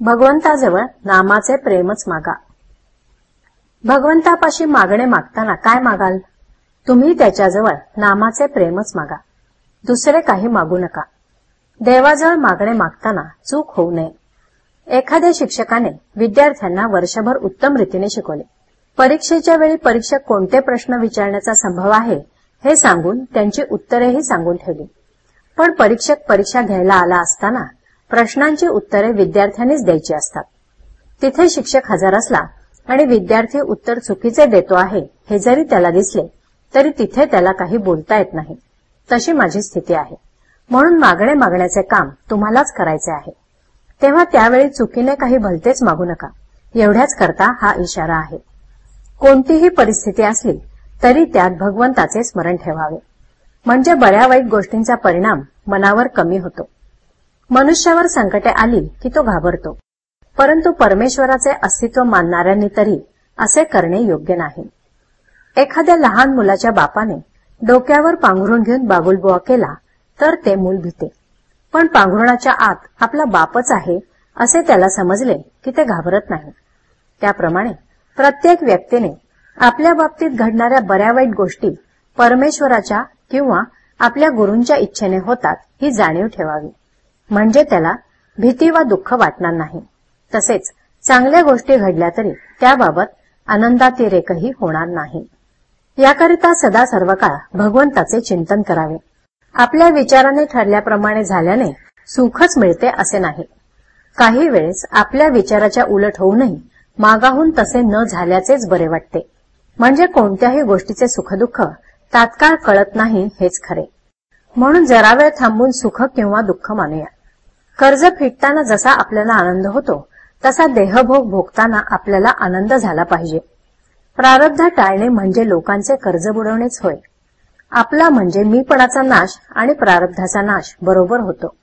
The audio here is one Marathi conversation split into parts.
भगवंताजवळ नामाचे प्रेमच मागा. भगवंतापाशी मागणे मागताना काय मागाल? तुम्ही त्याच्याजवळ नामाचे प्रेमच मागा. दुसरे काही मागू नका. देवाजवळ मागणे मागताना चूक होऊ नये. एखाद्या शिक्षकाने विद्यार्थ्यांना वर्षभर उत्तम रीतीने शिकवले. परीक्षेच्या वेळी परीक्षक कोणते प्रश्न विचारण्याचा संभव आहे हे सांगून त्यांची उत्तरेही सांगून ठेवली. पण परीक्षक परीक्षा घ्यायला आला असताना प्रश्नांची उत्तरे विद्यार्थ्यांनीच द्यायची असतात. तिथे शिक्षक हजर असला आणि विद्यार्थी उत्तर चुकीचे देतो आहे हे जरी त्याला दिसले तरी तिथे त्याला काही बोलता येत नाही. तशी माझी स्थिती आहे. म्हणून मागणे मागण्याचे काम तुम्हालाच करायचे आहे. तेव्हा त्यावेळी चुकीने काही भलतेच मागू नका. एवढ्याच करता हा इशारा आहे. कोणतीही परिस्थिती असली तरी त्यात भगवंताचे स्मरण ठेवावे. म्हणजे बऱ्या वाईट गोष्टींचा परिणाम मनावर कमी होतो. मनुष्यावर संकटे आली की तो घाबरतो. परंतु परमेश्वराचे अस्तित्व मानणाऱ्यांनी तरी असे करणे योग्य नाही. एखाद्या लहान मुलाच्या बापाने डोक्यावर पांघरून घेऊन बागुलबुवा केला तर ते मूल भीते. पण पांघरुणाच्या आत आपला बापच आहे असे त्याला समजले की ते घाबरत नाही. त्याप्रमाणे प्रत्येक व्यक्तीने आपल्या बाबतीत घडणाऱ्या बऱ्या वाईट गोष्टी परमेश्वराच्या किंवा आपल्या गुरूंच्या इच्छेने होतात ही जाणीव ठेवावी. म्हणजे त्याला भीती वा दुःख वाटणार नाही. तसेच चांगल्या गोष्टी घडल्या तरी त्याबाबत आनंदातिरेकही होणार नाही. याकरिता सदा सर्व काळ भगवंताचे चिंतन करावे. आपल्या विचाराने ठरल्याप्रमाणे झाल्याने सुखच मिळते असे नाही. काही वेळेस आपल्या विचाराच्या उलट होऊनही मागाहून तसे न झाल्याचेच बरे वाटते. म्हणजे कोणत्याही गोष्टीचे सुखदुःख तात्काळ कळत नाही हेच खरे. म्हणून जरा वेळ थांबून सुख किंवा दुःख मानूया. कर्ज फिटताना जसा आपल्याला आनंद होतो तसा देहभोग भोगताना आपल्याला आनंद झाला पाहिजे. प्रारब्ध टाळणे म्हणजे लोकांचे कर्ज बुडवणेच होय. आपला म्हणजे मीपणाचा नाश आणि प्रारब्धाचा नाश बरोबर होतो.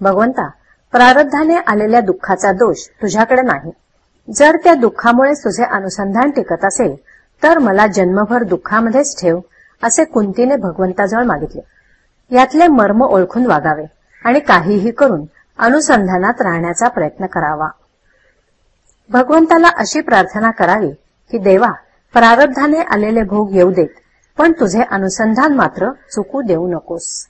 भगवंता प्रारब्धाने आलेल्या दुःखाचा दोष तुझ्याकडे नाही. जर त्या दुःखामुळे तुझे अनुसंधान टिकत असेल तर मला जन्मभर दुःखामध्येच ठेव असे कुंतीने भगवंताजवळ मागितले. यातले मर्म ओळखून वागावे आणि काहीही करून अनुसंधानात राहण्याचा प्रयत्न करावा. भगवंताला अशी प्रार्थना करावी की देवा प्रारब्धाने आलेले भोग येऊ देत पण तुझे अनुसंधान मात्र चुकू देऊ नकोस.